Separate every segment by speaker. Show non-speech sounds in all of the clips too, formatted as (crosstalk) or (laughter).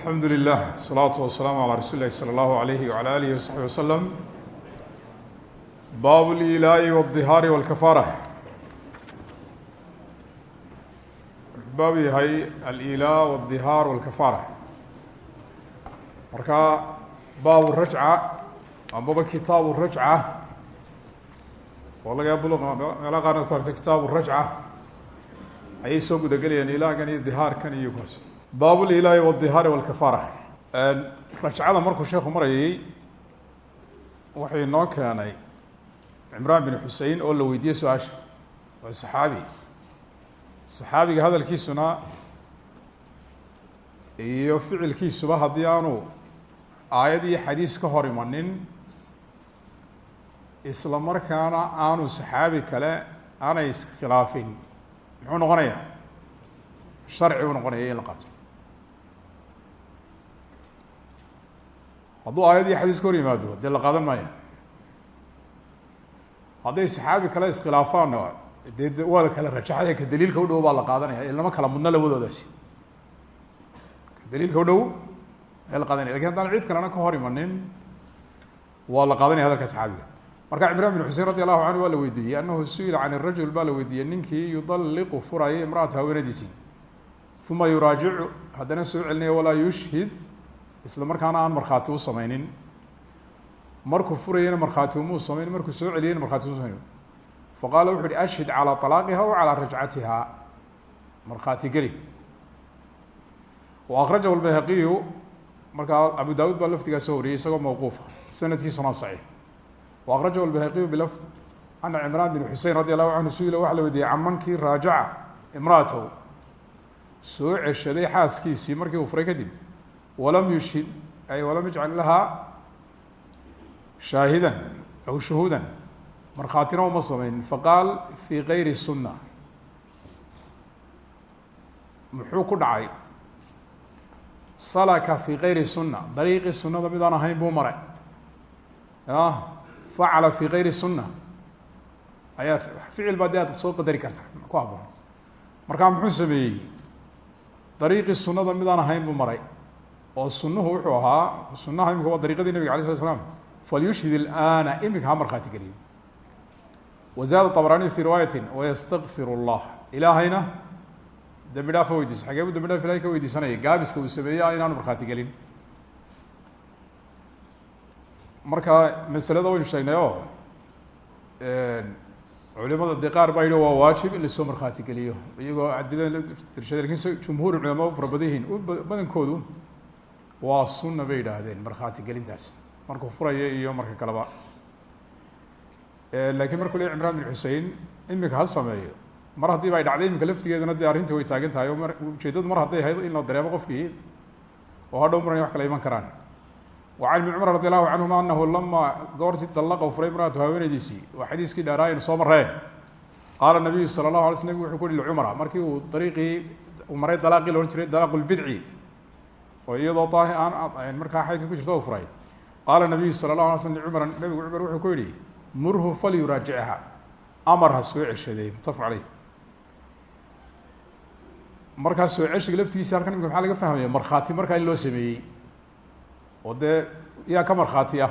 Speaker 1: alxamdu lilah asalaatu wasalaamu calaa rasuuli lahi sala allahu alayhi wacala alihi wasaxbi wasalam baabu liilaa'i wadihaari walkafaara wuxuu baab yahay alilaa wadihaar walkafaara marka baabu rajca ambaba kitaabu rajca oo laga meela qaarna ku hartay kitaabu rajca ayay soo gudagelayaan ilaahkan iyo dihaarkan iyo kuwaas baab lilaai wاdihaari wاlkafaara rajcada markuu sheeku marayay wuxuu inoo keenay cimraan bin xusein oo la weydiiyey su'aasha. Waa saxaabi. Saxaabiga hadalkiisuna iyo ficilkiisuba haddii aanu aayad iyo xadiis ka hor imanin isla markaana aanu saxaabi kale aanay iskhilaafin. Muxuu noqonayaa? Sharci uu noqonaya in la qaato hadduu aayad iyo xadiis ka hor yimaado dee la qaadan maaya hadday saxaabi kale iskhilaafaanna dee waa la kala rajaxday ka daliilka u dhow baa la qaadanaya. Ilama kala mudna labadoodaasi ka daliilka u dhow ee la qaadanaya. Lakin haddaan cid kalena ka hor imanin waa la qaadanaya hadalka saxaabiga. Marka cimraan bin xusein radi allahu canhu waa la weydiiyey anahu su'ila can rajul baa yudalliqu furayay imraata haweenadiisii. Uma yuraajicu haddana soo celinaya walaa yushhid isla markaana aan markhaati u sameynin markuu furayana markhaati umuu samayn markuu soo celiyeyna markhati u samayn faqaala wuxu uhi ashhid calىa طalaaqiha w calىa rajcatiha markhaati geli wa akrajahu lbayhaqiyu markaa abu dawud baa lafdigaa soo wariyey isagoo mawquufa sanadkiisuna saxiix wa akrajahu lbayhaqiyu bilafd ana cimraan bin xusein radi allahu canhu su-ila waxa la weydiiyey camankii raajaca imraatahu soo ceshaday xaaskiisii markii uu furay kadib walam yushhid ay walam yajcal lahaa shaahidan aw shuhuudan markhaatina uma sameyn faqaal fi gayri sunna muxuu ku dhacay? Salaka fi gayri sunna dariiqii sunada midaan ahayn buu maray. Facala fi gayri sunna ayaa ficil baa dee aad soo qadari karta ku haboon markaa muxuu sameeyey? Dariiqii sunada midaan ahayn buu maray oo sunuhu wuxuu ahaa sunaha imika waa dariiqadii nabig alay slat slam falyushhid ilaana iminka ha markhaati geliyo wazaada طabraaniy fi riwaayati wayastakfir اllah ilaahayna dembi dhaaf weydiisa xagee bu dambi dhaaf ilahay ka weydiisanaya gaabiska uu sameeya inaanu markhaati gelin marka masalada waynu sheegnay oo culimada de qaar baa yidhi waa waajib in la soo markhaati geliyo iyagoo adiladirshadeerkiisa jumhuur culama u fara badan yihiin badankoodu waa sunna bay yidhaahdeen markhaati gelintaas. Markuu furaya iyo marka kaleba. Lakiin markuu le cimraan bin xusein imika ha sameeyo. Mar haddii ba ay dhacday imika laftigeeduna dee arrintii way taagan tahay mar ujeedadu mar hadday ahayd in la dareemo qofkii oo hadhow marna wax kala iman karaan. Wa can ibni cumar radi allahu canhuma anahu lama goortii dallaqa furay imraatu haweenaydiisii waa xadiiskii dheeraaynu soo marree. Qaala nabiyu sala allahu alay sl nabig wuxuu ku yihi licumara markii uu dariiqii oo iyadoo daahi aan markaa xaydka ku jirto u furay. Qaala nabiyu sala اlahu alay slm cumar nabigu cumar wuxuu ku yihi murhu falyuraajicha amar ha soo ceshaday mutafaq caleyh markaa soo ceshiga laftigiisa halkan imika maxaa laga fahmaya? Markhaati markaa loo sameeyey. Oo dee yaa ka markhaati ah.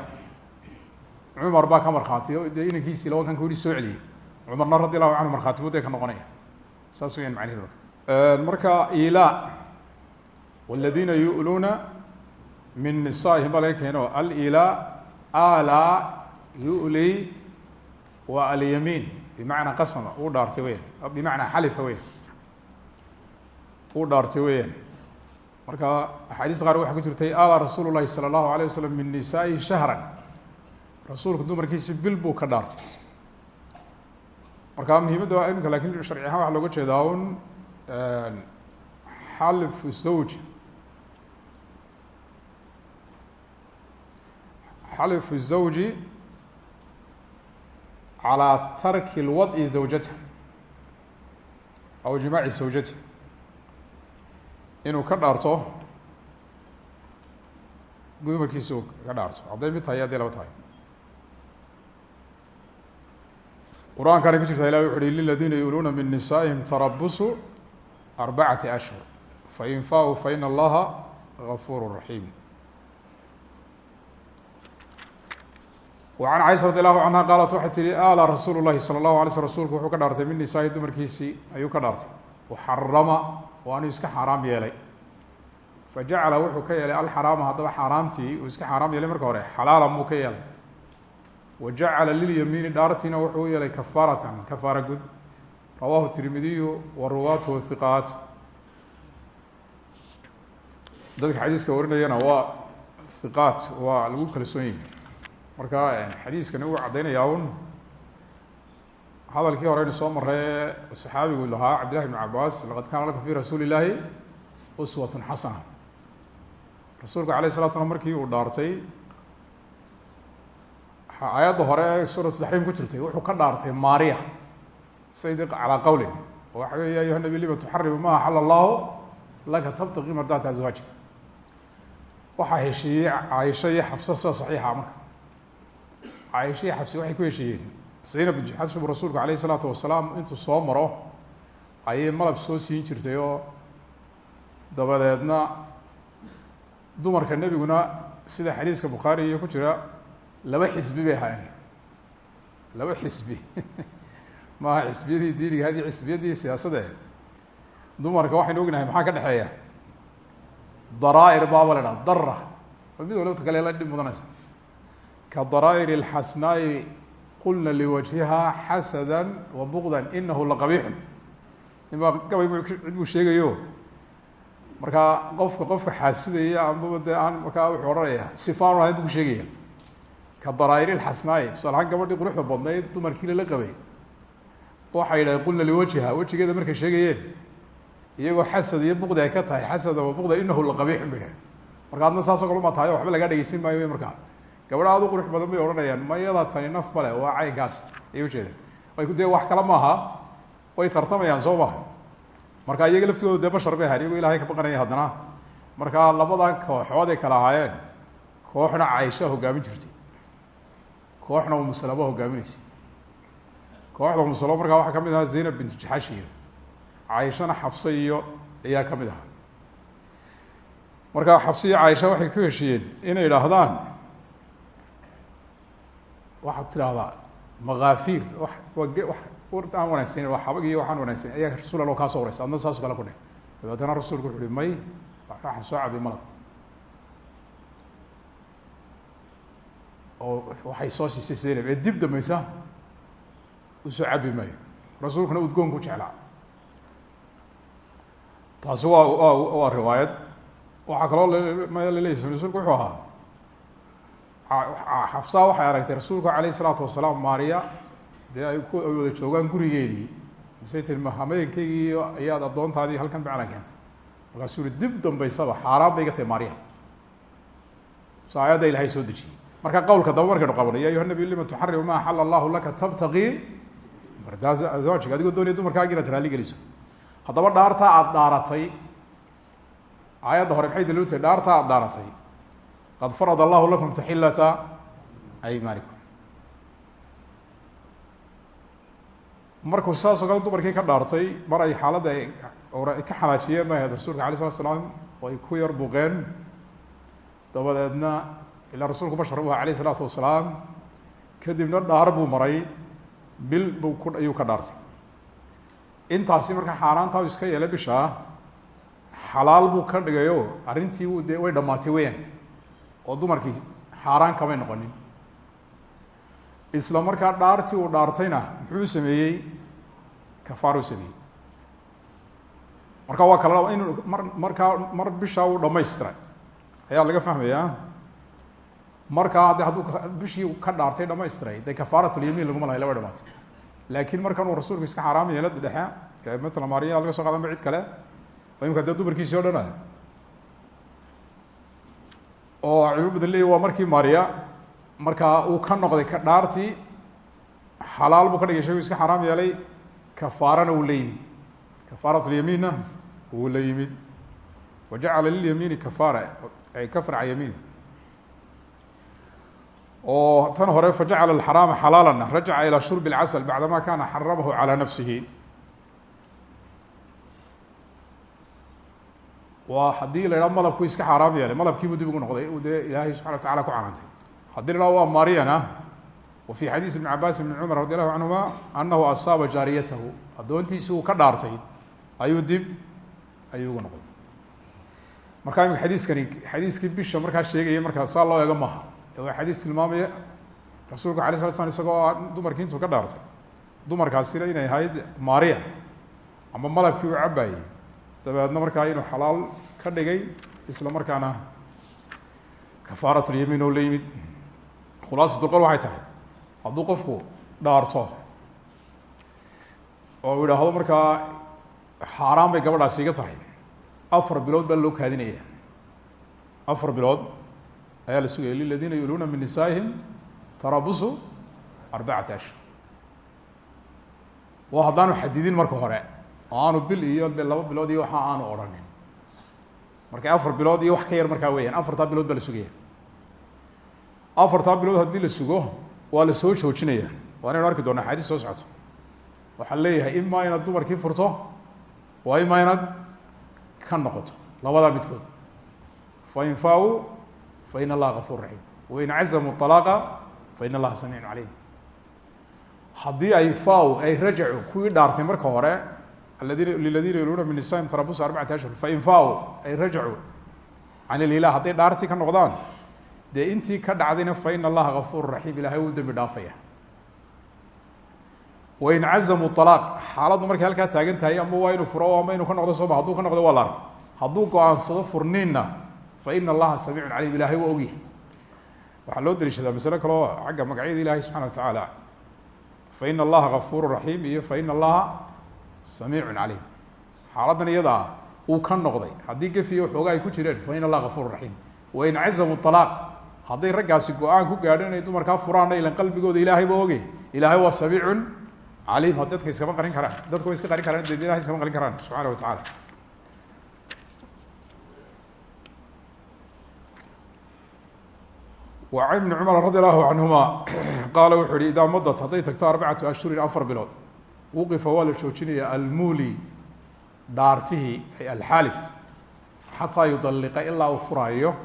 Speaker 1: Cumar baa ka markhaati o dee inankiisii laba kan ku yihi soo celiyey. Cumarna radi allahu canhu markhaati dee ka noqonaya. Saas weyaan macnihi marka. Ilaa wاladina yu'luuna min nisaaihim baa laga keeno alilaa ala yuli wa alyamiin bimacnaa qasama uu dhaartay weyaan bimacnaa xalifa weyaan uu dhaartay weyaan marka axaadiis qaar waxaa ku jirtay ala rasuulu llahi salى اllahu alيه waslm min nisaa'ihi shahran rasuulku dumarkiisi bil buu ka dhaartay marka muhiimadda imika lakin sharci ahaan waxaa looga jeedaa un xalfu zawj xalfu الزawji calىa tarki اlwad'i zawjatha aw jimaaci zawjati inuu ka dhaarto dumarkiisa uu ka dhaarto hadday mid tahay hadday laba tahay qur-aankana ku jirta ilah wuxu uhi liladina yuuluuna min nisaa'ihim tarabusu arbacati ashhur fain faau faina allaha غafur raحيم وعn caiشha رadي الlahu عanهa qaalat waxay tihi ala rasuul الlahi salى الlahu alay sl rsulku wuxuu ka dhaartay min nisaa'i dumarkiisii ayuu ka dhaartay وxarama waanuu iska xaaraam yeelay fajacala wuxuu ka yeelay alxaraama haddaba xaaraamtii uu iska xaaraam yeelay marka hore xalaalan buu ka yeelay wa jacala lilyamiini dhaartiina wuxuu u yeelay kafaaratan kafaara gud rawahu tirmidiyu wa ruwaatuhu hiqaat dadka xadiiska warinayana waa hiqaat waa lagu kalsoon yihi marka xadiiskani uu caddaynayaa un hadalkii horeynu soo maray saxaabigu lahaa cabdillahi bn cabaas laqad kaana lakum fi rasuuli uswatun xasana. Rasuulku alayh slam markii uu dhaartay aayadda hore ee suuratu taxriim ku jirtay wuxuu ka dhaartay maariya sayd calaa waxa wey ya ayuha nabi lima tuxarimu ma axala laka tabtaqi mardaata azwaajika waxaa heshiiyey caaisho iyo xafsa sida saxiixa caaisho iyo xafsi waxay ku heshiiyeen zaynab xasib rasuulku alayh isalaatu wasalaam intuu soo maro ayay malab soo siin jirtay oo dabadeedna dumarka nebiguna sida xadiiska bukhaari ku jira laba xisbi bay ahaayeen. Laba xisbi. (laughs) Maaha xisbiyadii diiniga hadi xisbiyadii siyaasadde dumarka waxaynu ognahay maxaa ka dhexeeya? Daraair baaba la dhaha dara oo mid walba kale la dhib mudanaysa daraa'ir اlxasnaa'i qulna xasada wa buqda inahu laqabiixun nin baa gabay cid buu sheegayo markaa qofka qofka xaasidaya ambaba dee aan markaa wuxuu odhanaya sifaanu ahayn bu ku sheegaya ka daraa'ir ilxasnaa'i tusaale ahaan gabadhii quruxda badnayd dumarkii lala qabay waxay yidhahdeen qulna liwajhiha wejigeeda xasad iyo buqdi ay ka tahay xasada wa buqda inahu laqabiixun bay dhahen marka adna saasoo kale o waxba lagaa dhegeysan maayo markaa gabadha aad qurux badan bay odhanayaan mayada tani naf male waa caynkaas ayay ujeedeen dee wax kale maaha way tartamayaan soo maha marka iyaga laftigooda dee bashar bay ahayn iyagoo ka baqanaya haddana. Marka labadan kooxood ay kala ahaayeen kooxna caisha hogaamin jirtay. Kooxna umusalamo hogaaminaysay. Kooxda umusalamo markaa waxaa ka mid ahaa zaynab bintu jaxash iyo caaishana xafse iyo ayaa ka mid ahaa. Marka xafse iyo caaisha waxay ku heshiiyeen inay idhaahdaan waxaad tidhaahdaa makaafiir aan wanaagsanen waa xabag iyo waxaan wanaagsanen ayaa rasul alla kaa so horeysa adna saaso kale ku dheh. Dabeetana rasuulku wuxu uhi may waxaan soo cabay malab. Oo waxay soo siisay zaynab ee dib dambaysa u soo cabi maayo rasuulkuna udgoon ku jeclaa. Taasi waa wa waa riwaayad. Waxaa kaloo ma laleeyay rasuulku wuxuu ahaa xafsaa waxay aragtay rasuulku alayh isalaatu wasalaam dee ay ku wada joogaan gurigeedii. Masay tiri ma hameenkaygii ayaad addoontaadii halkan maclan keentay? Markaasuu uri dib dambaysaba xaaraan bay iga tahay maariya. Ilahay soo dejiyey. Marka qowlka daba markaynu qabanay ya ayuha nabiy lima tuxarimu ma axala allahu laka tabtaqii mardaa azwaajika adigoo doonaya dumarkaagi inaad raali geliso. Haddaba dhaartaa dhaaratay aayadda hore maxay daliil u tahay dhaartaa dhaaratay qad farad allahu lakum taxilata aymaanikum markuu saasoo kale dumarkii ka dhaartay mar ay xaaladda ka xanaajiyeen bay ahayd rasuulka alay slat slaam oo ay ku yar buqeen dabadeedna ilaa rasuulku bashar u aha alayh isalaatu wasalaam kadibna dhaar buu maray bil buu ku ayuu ka dhaartay intaasi marka xaaraantaa iska yeelay bishaa xalaal buu ka dhigayo arrintii u dee way dhammaatay weyaan oo dumarkii xaaraan kamay noqonin. Isla markaa dhaartii uu dhaartayna muxuu sameeyey? Kafaaruu sameeyey. Marka waa kala inuu mar markaa mar bishaa uu dhamaystiray ayaa laga fahmayaa? Markaa de hadduu bishii ka dhaartay dhamaystiray dee kafaaratulyamiin laguma lahay laba dhamaatay laakiin markan uu rasuulku iska xaaraam yeela dhexe matala maariya laga so qadan ba cid kale. Oo imika dee dumarkiisii o dhan ah oo cilmubada leey waa markii mariya markaa uu ka noqday ka dhaartii xalaal buu ka dhigay shaygu iska xaraam yeelay kafaarana wuu la yimid kafaarat lyamiinna ah, wuu la yimid wa jacala lilyamiini kafaara ay kafra can yamiini oo tan hore fajacala alxaraama xalaalan rajaca ilaa shurbi اlcasl bacdama kana xaramahu calaa nafsihi. Waa haddii la idhaha malabku iska xaaraam yeelay malabkiibuu dib ugu noqday dee ilaahay subxana wa tacala ku canaantay haddii la dhaha waa wa fi xadiis ibn cabaas ibn cumar radi allahu canhuma anahu asaaba jaariyatahu addoontiisi ka dhaartay ayuu dib ayuu ugu noqday. Markaa imika xadiiskani xadiiskii bisha markaa sheegaya markaa saa loo eego maha ee waa xadiis tilmaamaya rasuulku alay slat slam isagoo dumarkii intuu ka dhaartay. Dumarkaasina inay ahayd maariya ama malabkii uu dabeedna markaa inuu xalaal ka dhigay isla markaana kafaarat lyamiin oo la yimid. Khulaasatu qol waxay tahay hadduu qofku dhaarto oo idhaahdo markaa xaaraan bay gabadhaasi iga tahay. Afar bilood baa loo kaadinaya. Afar bilood ayaa la sugaya liladiina yuluuna min nisaa'ihim tarabusu arbacata ashhur waa haddaanu xadidin marka hore oo aanu bil iyo de laba bilood iyo waxa aanu odhanin. Marka afar bilood iyo wax ka yar markaa weeyaan. Afartaa bilood baa la sugaya. Afartaa bilood haddii la sugo waa la soo joojinaya. Waa inaynu arki doona axaadiis soo socoto waxaa leeyahay imaa inaad dumarkii furto waa imaa inaad ka noqoto. Labadaa midkood. Fain faa-uu fa in allaha gafuur raxiim wain cazamuu alaaqa fa in allaha samiicun caliim haddii ay faa ay rajacu kuwii dhaartay marka hore aladina liladiina yuluuna min nisaim tarabusa arbacati ashhur fain faa ay rajacuu can ililah hadday dhaartii ka noqdaan dee intii ka dhacdayna fa in allaha gafuur raxiim ilahay wuu dembi dhaafaya wain cazamuu alaaq xaaladdu markay halkaa taagan tahay ama waa inuu furo ama inuu ka noqdo sooma haduu ka noqdo waa la arkay hadduu go'aansado furniinna fa ina allaha samiicun calim ilahay waa ogyahay waxaa loo daliishadaa masale kaleo xagga magacyada ilahi subxana wa tacaala fa ina allaha gafuuru raxiim iyo fa ina allaha samiicun calayim xaaladdan iyada ah uu ka noqday. Haddii gefiyo waxooga ay ku jireen fa in allah gafuur raxiim wain cazamu alaaq hadday raggaasi go'aan ku gaadho inay dumarkaa furaanna ilan qalbigooda ilaahay ba oge ilaahay waa samiicun caliim. Ha dadka iskama qarin karaan. Dadka iska qarin karaan de ilahay qarin karaan. Subxana wa tacaala ibni cumar radi allahu canhuma (clears throat) qaala wuxuu yihi idaa madat hadday tagto afar bilood wuqifa waa la joojinaya almuli dhaartihii ay alxaalif xataa yudalliqa ilaa uu furaayo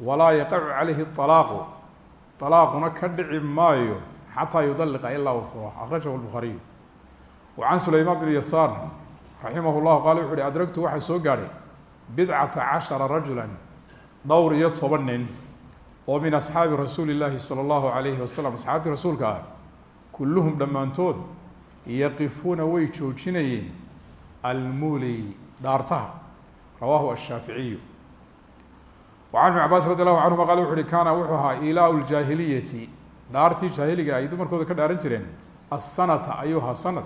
Speaker 1: walaa yaqacu calayhi alaaqu alaaquna ka dhici maayo xataa yudalliqa ilaa uu furo. Akhrajahu lbukhaariyu wa can sulaymaan bn yasaar raximah llahu qaala wuxu adragtu waxaa soo gaadhay bidcata cashara rajula dhowr iyo toban nin oo min asxaabi rasuuli llaahi sala allahu alayhi wasalam asxaabtii rasuulka ah kulluhum dhammaantood yaqifuuna way joojinayeen almuli dhaartaha. Rawaahu ashaaficiyu wa can ibn cabaas radi allahu canhuma qala wuxu kaana wuxuu ahaa ilaau ljaahiliyati dhaartii jaahiliga ay dumarkooda ka dhaaran jireen asanata ayuu ahaa sanad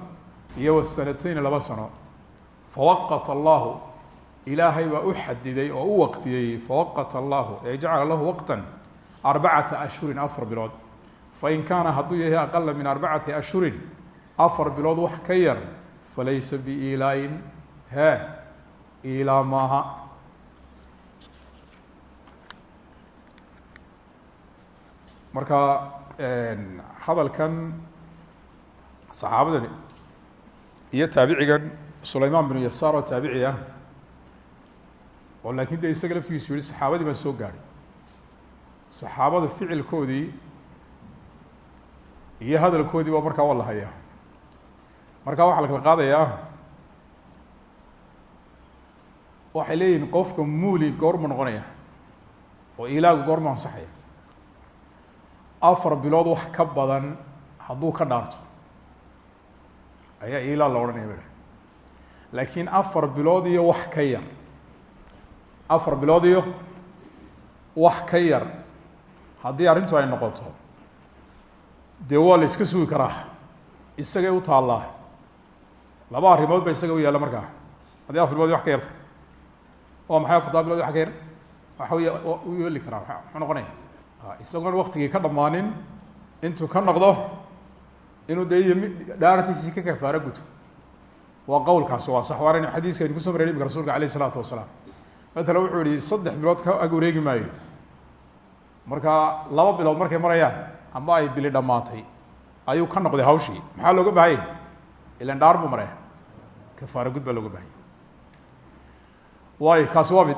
Speaker 1: iyo wasanateyni laba sano. Fawaqata allahu ilaahay baa u oo u waqtiyey fawaqata allahu ee jacala lahu waqtan arbacata ashhurin afar bilood. Fain kaana hadduu yahay aqala min arbacati ashhurin afar bilood wax ka yar falaysa biilaain he ilaa maaha. Marka hadalkan saxaabadan iyo taabicigan sulaymaan binu yasaar oo taabici ah oo laakiin de isaga laftigiisu yihi saxaabadii baan soo gaadhay. Saxaabada ficilkoodii iyo hadalkoodii ba markaa waa la hayaa markaa waxaa la kala qaadayaa waxay leeyihiin qofka muuli goormu noqonaya oo ilaagu goormu ansaxaya. Afar bilood wax ka badan hadduu ka dhaarto. Ayaa ilaa la odhanaya ba laakiin afar bilood iyo wax ka yar. Afar bilood iyo wax ka yar. Haddii arrintu ay noqoto dee waa la iska sugi karaa? Isagay u taallaa laba arrimood ba isaga u yaalla markaa. Afar bilood wax ka yarta waa maxay afartaa bilood wax ka yar? Waxa u yeeli karaa muxuu noqonaya. Isagoon waktigii ka dhammaanin intuu ka noqdo inuu dee ymi dhaartiisii ka kafaaro guto. Waa qowlkaasi waa sax waaraynu xadiiska aynu kuso marey imika rasulka alayh isalaatu wasalaam. Matala wuxuu yihi saddex bilood ka ag wareegi maayo. Marka laba bilood markay marayaan amba ay bili dhammaatay ayuu ka noqday hawshii. Maxaa looga baahanya ilan dhaar buu maraya kafaaro gud baa looga bahanya waayo kaasi waa mid.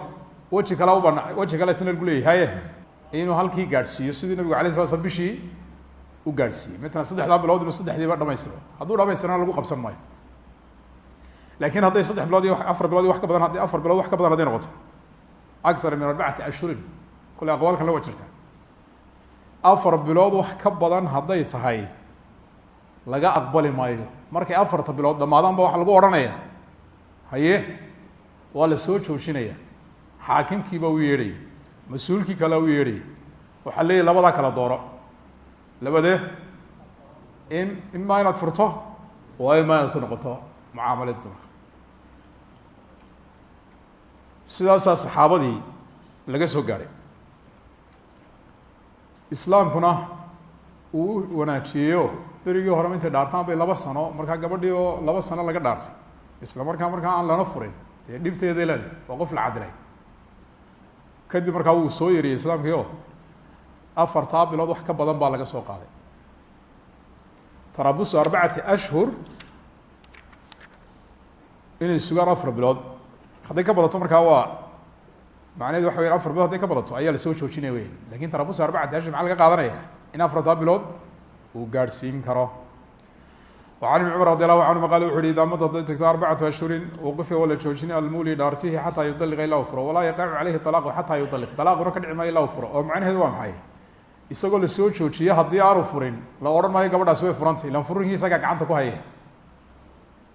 Speaker 1: Weji kale u bana weji kale isna lagu leeyahay. Inuu halkii gaadhsiiyo sidii nabigu alay sala slam bishii u gaadhsiiyey. Matala saddexdaa bilood inuu saddexdiiba dhamaystiro. Hadduu dhamaystirana lagu qabsan maayo. Lakin hadday saddex bilood iyo afar bilood iyo wax ka badan haddi afar bilood wax ka badan hadday noqoto. Akar min arbacati ashhurin. Kule aqwaalkan la wa afar bilood wax ka badan hadday tahay laga aqbali maayo markay afarta bilood dhamaadaan ba waxa lagu odhanaya. Haye? Waa la soo joojinaya. Xaakimkiibaa u yeedhaya. Mas'uulkii kalea u yeedhaya. Waxaa leeyahy labadaa kala dooro. Labadee in imaa inaad furto waa imaa inaad ku noqoto mucaamalada dumarka sidaasaa saxaabadii laga soo gaadhay islaamkuna uu u berigii horeba intay dhaartaan bay laba sano markaa gabadhii oo laba sano laga dhaartay. Isla markaa markaa aan lana furin. Dee dhibteeday leedahay waa qof la cadilay kadib markaa wuu soo yariyey islaamkii oo afartaa bilood wax ka badan baa laga soo qaaday. Tarabusu arbacati ashhur inay sugaan afar bilood. Hadday ka badato markaa waa macnaheed waxa weya afar bilood haday ka badato ayaa la soo joojinaya weyan laakiin tarabusa arbacati ashhur maxaa laga qaadanaya? In afartaa bilood uu gaadhsiin karo وعن بن cمر رضي الله عنهma qال وxu hi ida mad haday tagto arbacatu ashhurin wqifa waa la joojinay almuli dhaartihi xataa yudaliqa ilaa u furo walaa yaqacu caleyhi طalaaqu xataa yudaliq طalaaquna ka dhici maayo ilaa u furo oo macnaheedu waa maxay isagoo lasoo joojiye haddii aanu furin la odhan maayo gabadhaasi way furantay ilan furinkii isagaa gacanta ku haya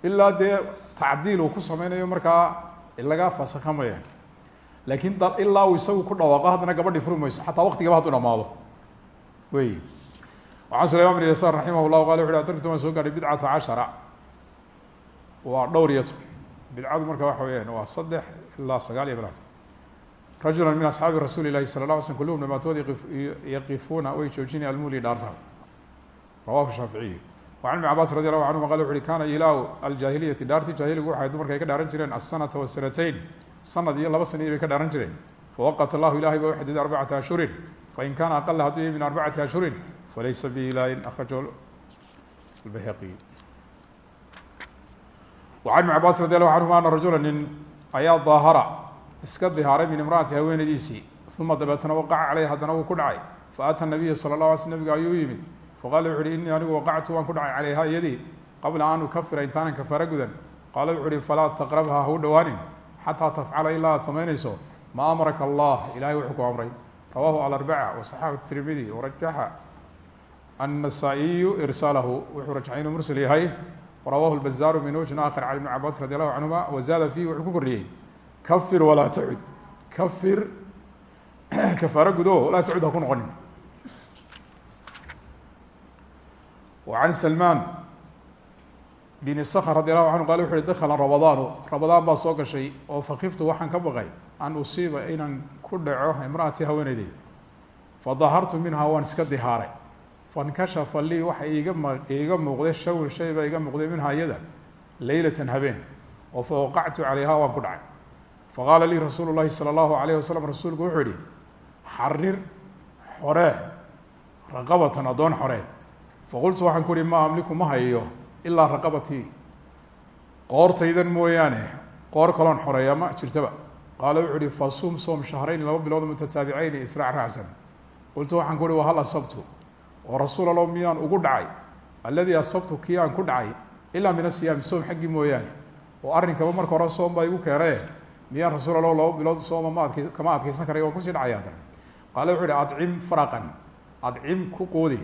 Speaker 1: ilaa dee tacdiil uu ku sameynayo markaa laga fasakhamaya laakiin ilaa uu isagu ku dhawaaqo haddana gabadhii furi mayso xataa waqtigaba hadduu dhamaado wey waxaan sulayman bn yasaar raximah llahu qala wuxu adartu waan soo gaadhay bidcata cashara. Waa dhowr iyo toban. Bidcadu marka waxa weyaan waa saddex ilaa sagaal iyo bilaad rajula min asxaabi rasuuli lahi sala la ala slm kulluhum dhamaantood yaqifuuna way joojinaya almuhli dhaarta rawahu shaaficiyi wa can ibni cabaas radi allahu canhuma qala wuxu uhi kana ilaahu aljaahiliyati dhaartii jaahiligu waxay du markay ka dhaaran jireen alsanata wasanatayn sanad iyo laba sanadii bay ka dhaaran jireen. Fawaqat allahu ilahay ba u xadiday arbacata ashhurin fain kaana aqala hadduu yahy min arbacati ashhurin falaysa biilaahin akrajahu lbayhaqiy wacan ibn cabaas radi allahu canhuma ana rajula nin ayaa daahara iska dihaaray min imraati haweenadiisii uma dabeetna waqaca caleyh haddana wuu ku dhacay faata nabiya sala la alay sl nabiga ayuu yimid faqala wuxu uhi inii anigu waqactu waan ku dhacay caleyha iyadii qabla an ukafira intaanan kafaara gudan qaala wuxu uhi falaa taqrabha hau dhowaanin xataa tafcala ilaa aad samaynayso ma amaraka allah ilahay wuxuu ku amray rawahu alarbaca wasaxaxu tirmidi warajaxa النسائي irsaaلh wuxuu rajxay inuu mrsل yahay rawahu الbزاr min wجin akhر can iبn cabاs radي الlahu canهuma wزaada فيh wuxuu ku kordhiyey kfir walaa tacud kfir (clears throat) kafaaro gudo walaa tacud ha ku noqonin وعan سلمان بن skr radي الlahu anhu qal wuxu uhi dakla رamaضاanu ramadaan baa soo gashay oo fakiftu waxaan ka baqay an usiiba inaan ku dhaco imraأati haweeneydeyda fadahartu minha waan iska dihaaray fankashafa lii waxa iiga muuqday shawun shay baa iga muuqday minhaa iyada leylatan habeen oo fa waqactu calayha waan ku dhacay. Faqaala lii rasuulu llahi salى allahu alayh wasalam rasuulku wuxuu yihi xarir xoree raqabatan addoon xoree. Faqultu waxaan ku uhi ma amliku ma hayo ilaa raqabatii. Qoortaydan mooyaane qoor kaloon xoreeya ma jirtaba. Qaala wuxuu uhi fasum soom shahrayni laba bilood mutataabicayni israac raacsan oo rasuul allow miyaan ugu dhacay alladii asabtu kii aan ku dhacay ilaa min asiyaami soom xaggii mooyaane. Oo arrinkaba marka hore soom baa igu keenaye miyaan rasuul allow laba bilood sooma ma adkay kama adkaysan karay waan ku sii dhacaya haddana. Qaale wuxu uhi adcim faraqan adcim ku qoodi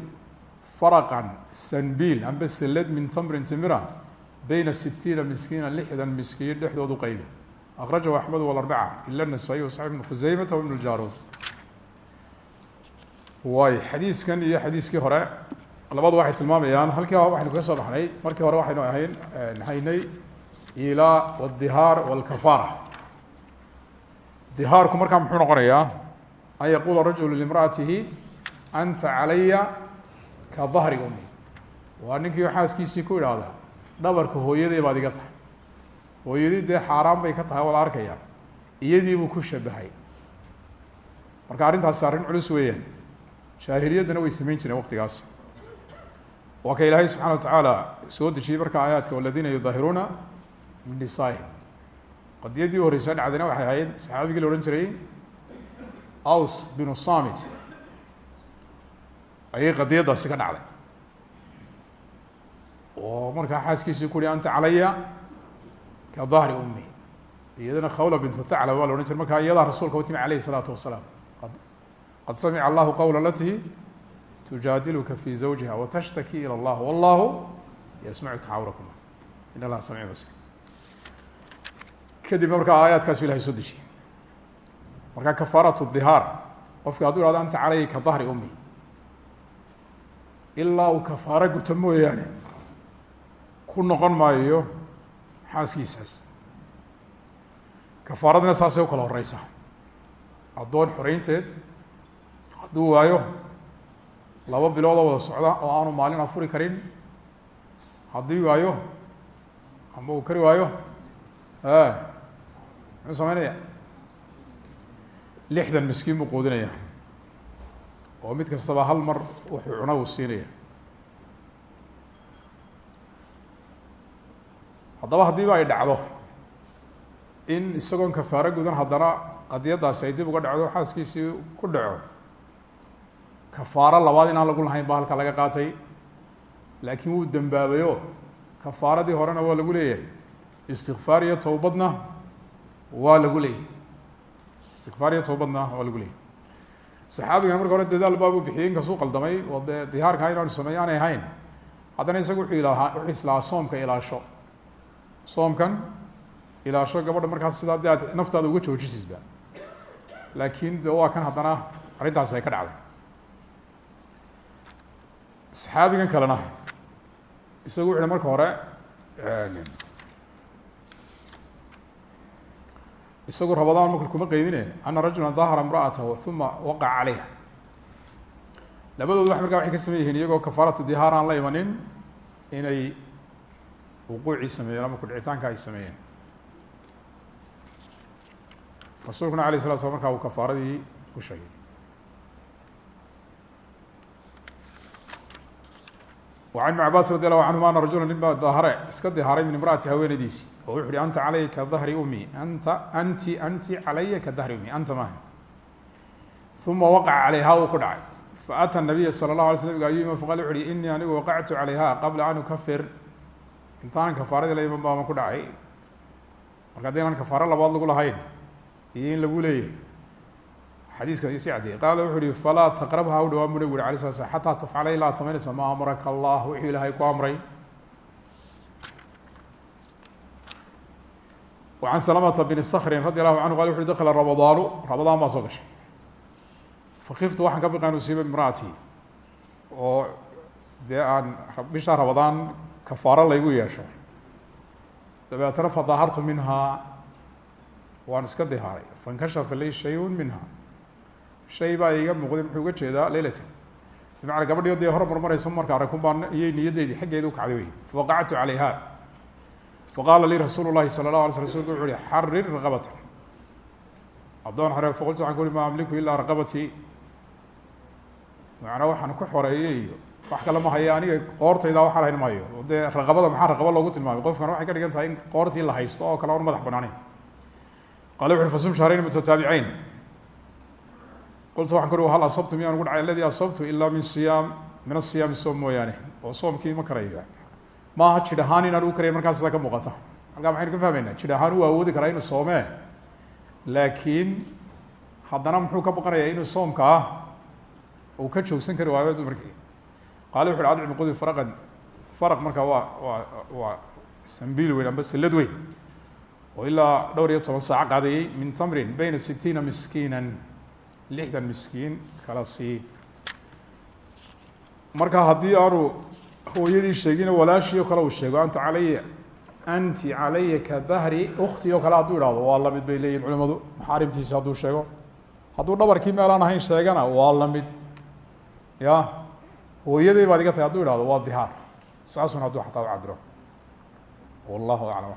Speaker 1: faraqan sanbiil amba sallad min tamrin timira bayna sitiina miskiina lixdan miskiin dhexdoodu qaybi. Akhrajahu axmed walarbaca ila nasaa-iy wasaxib ibn khuseymata wa ibn ljaruud waay xadiiskan iyo xadiiskii hore labadu waxay tilmaamayaan halkii waxaynu kaga soo baxnay markii hore waxaynu ahayn haynay ilaa wadihaar walkafaara dihaarku markaa muxuu noqonayaa an yaquula rajulu limraatihi anta calaya ka dahri umi waa ninkii xaaskiisii ku idhaahda dhabarka hooyaday baad iga tahay. Hooyadii dee xaaraan bay ka tahay wala arkaya iyadiibuu ku shabahay marka arrintaasi arrin culus weeyaan shaahiliyaddana way samayn jireen waqtigaas. Waa ka ilaahay subxana wa tacaala soo dejiyey marka aayaadka waladiina yudaahiruuna min nisaa'ihim qadiyaddii u horeysa dhacdayna waxay ahayd saxaabigii la odhan jiray aws binu samit ayay qadiyaddaasi ka dhacday. Oo markaa xaaskiisii ku uhi anta calaya ka dahri ummi. Iyadana khawla bintu thaclab waa la odhan jiray markaa iyadaa rasuulka u timi alayh الsalaatu wasalaam qad samica allahu qawla latihi tujaadiluka fi zawjiha watashtaki ilى اllah wallahu yasmacu taxawurakuma in allaha samic basir kadib markaa aayaadkaasu ilahay soo dejiyey markaa kafaaratu dihaar qofka hadduu ihahdo anta calaya ka dahri ummi ilaa uu kafaaro guto mooyaane ku noqon maayo xaaskiisaas kafaaradina saasay u kala horeysaa addoon xoreynteed hadduu waayo laba biloodoo wada socda oo aanu maalin afuri karin haddii waayo ama uu kari waayo muxuu sameynaya? lixdan miskiin buu quudinaya. oo mid kastaba hal mar wuxuu cuna uu siinaya. haddaba haddiiba ay dhacdo in isagoon kafaaro gudan haddana qadiyaddaasi ay dib uga dhacdo xaaskiisii ku dhaco kafaaro labaad inaan lagu lahayn ba halka laga qaatay. Laakiin wuu dembaabayo kafaaradii horena waa lagu leeyahay. Istikfaar iyo towbadna waa lagu leeyahay. Istikfaar iyo towbadna waa lagu leeyahay. Saxaabigan marka hore dadaal baabuu bixiyey inkasuu qaldamay. Oo dee dihaarka inaanu sameey aanay ahayn haddana isaga wuxuu ilahaa wuxuu islahaa soomka ilaasho. Soomkan ilaasho gabadha markaas sidaa de aad naftaada uga joojisiisba laakiin de waa kan haddana arrintaasi ay ka dhacday saxaabigan kalena isagu wuxu marka hore isagu rabadaan marka kuma qeydine ana rajula dahara imra'atahu uma waqaca caleyha labadoodu wax markaa waxay ka sameyn yihiin iyagoo kafaaratu dihaar aan la imanin inay wuquucii sameeyeen ama kudhicitaanka ay sameeyeen. Rasuulkuna alayh slat slam markaa uu kafaaradii u sheegay وعن بن عbاس رضي الله عنهma أن رaجuلا nin ba dahre iska dihaaray min امرأati haweenadiisi oo wuxu uhi anta calaya ka dahri umi anta anti anti calaya ka dahri umi anta maha ثuma waqaca عalayha uu ku dhacay faأtى النabiya slى الlaه alay sl nabga ayuu imi faqal wuxu uhi inii anigu waqactu عalayha qabla an ukafir intaanan kafaaradii la iman baaban ku dhacay marka haddi inaan kafaaro labaad lagu lahayn iyo in lagu leeyahay xadiiskan iyo si caddeeyey qaala wuxuu ihi falaa taqrabha haw dhawaan bu nabig uri ala sala slam xataa tafcala ilaa samaynaysa maa amaraka allah? Wuxuu ilaahay ku amray. Wacan salamata bni skrin radi allahu canhu qal wuxu uhi dakla ramadaanu ramadaan baa soo gashay. Fakiftu waxaan ka biqaan usiiba imraati oo dee aan bishaa ramadaan kafaaro laygu yeesho. Dabeetana fadahartu minhaa waan iska dihaaray fankashafa li shayun minha shay baa iga muuqday muxuu uga jeedaa leylata bimacnaa gabadhio dee hor marmaraysa marka arag kun baan iyay niyaddeydii xaggeeda u kacday wey fawaqactu calayha. Faqaala lii rasuulu llahi sala lah alay sl rsulku wuxu raqabata addoon xore faqultu waxan ku uhi maa amliku ilaa waxaan ku xoreeyey iyo wax kale ma haya aniga qoortayda waxaan maayo. Dee raqabada maxaa raqaba loogu tilmaamay? Qofkan waxay ka dhigan in qoortii la haysto oo kale oon madax banaaneyn qala wuxu fasum shahrayn mutataabicayn qultu waxan ku uhi hal asabtu miyaan ugu dhacay aladii asabtu ilaa min siyaam min asiyaami soom mooyaane oo soomkii ma karayo maaha jidh ahaan inaan u karayn markaas ka muuqata halkaa maxaynu ka fahmaynaa jidh ahaan u awoodi karaa inuu soomee laakiin haddana muxuu ka baqanayaa inuu soomka ah uu ka joogsan kari waayo dumarkii qaala wuxu uhi adcim qudi faraqan faraq markaa waa waa waa sambiil weyn amba sallad weyn oo ilaa dhowr iyo toban saaco qaadayey min tamrin bayna sitiina miskiina lixdan miskiin kala sii. Marka haddii aanu hooyadii sheegin walaashii o kale uu sheego anta calaya anti calaya ka dahri ukti oo kale hadduu ihahdo waa la mid bay leeyihiin culimadu maxaarimtiisi hadduu sheego. Hadduu dhabarkii meelaan ahayn sheegana waa la mid ya? Hooyaday baad iga tahay hadduu ihahdo waa dihaar. Saasun hadduu xataa u cabiro wallahu aclam